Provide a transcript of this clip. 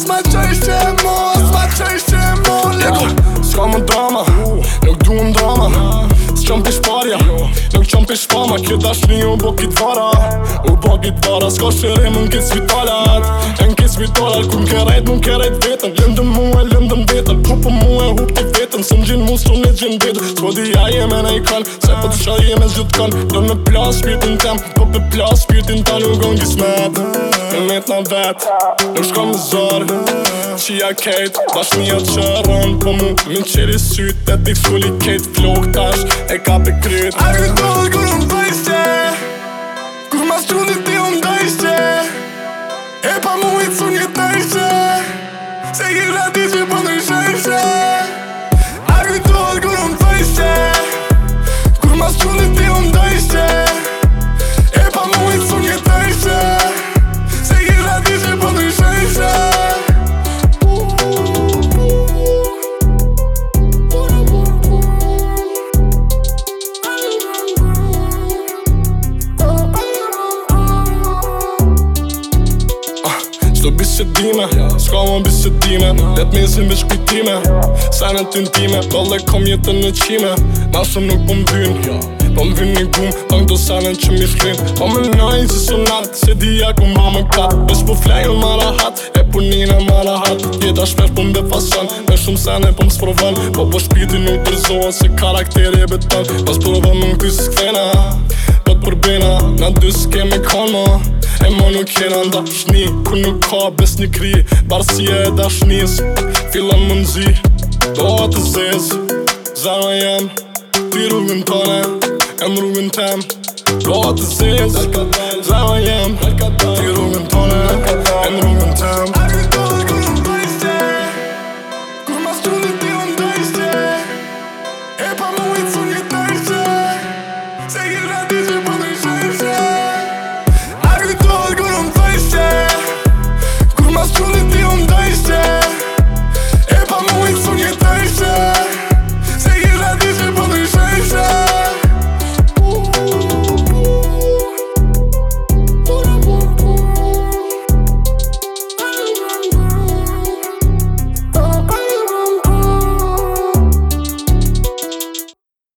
mos ma qesh që mos ma qesh që mos Lego, s'ka më drama, nuk du më drama S'qom t'i shparja, nuk qom t'i shpama Kjet ashtë u bo kit vara, u bo kit vara S'ka shërim në kit svitalat, në kit svitalat Kun kërejt, mun kërejt vetën, lëndëm mu e lëndëm vetën Kodi ja jeme në ikon Se po të shal jeme zhjut kon Do me plas shpirtin tem Po pe plas shpirtin ta nuk gongi smet Me met në vet Nuk shko më zor Qia kejt Bash një që rën Po mu më në qëri syt E dik suli kejt Flok tash e ka pe kryt A këtë do bëllë kërë më bëjse Kur ma struni ti më dajse E pa mu i cun një tajse Se i rati që po në shajse bisedime Ska më bisedime Vetë me zimë veç kujtime Sa në të ndime Dole kom jetën në qime shumë nuk po mbyn Po mbyn një gum Pang do sa në që mi shkrin Po më nëjë që së nartë Se di ku ma më katë Vesh po flajnë ma rahat E po njëna ma rahat Jeta shpesh po mbe fasan Me shumë sa në po më sprovan Po po shpiti nuk tërzohen Se karakteri e beton Pas provan më në kësë skvena Po të Na dy s'kemi konë E ma nuk kena ndashni Ku nuk ka bes një kri Barësia e dashnis Filan më nëzi Do atë zez Zara jem Ti rrugën tëne Em rrugën tem Do atë zez Zara jem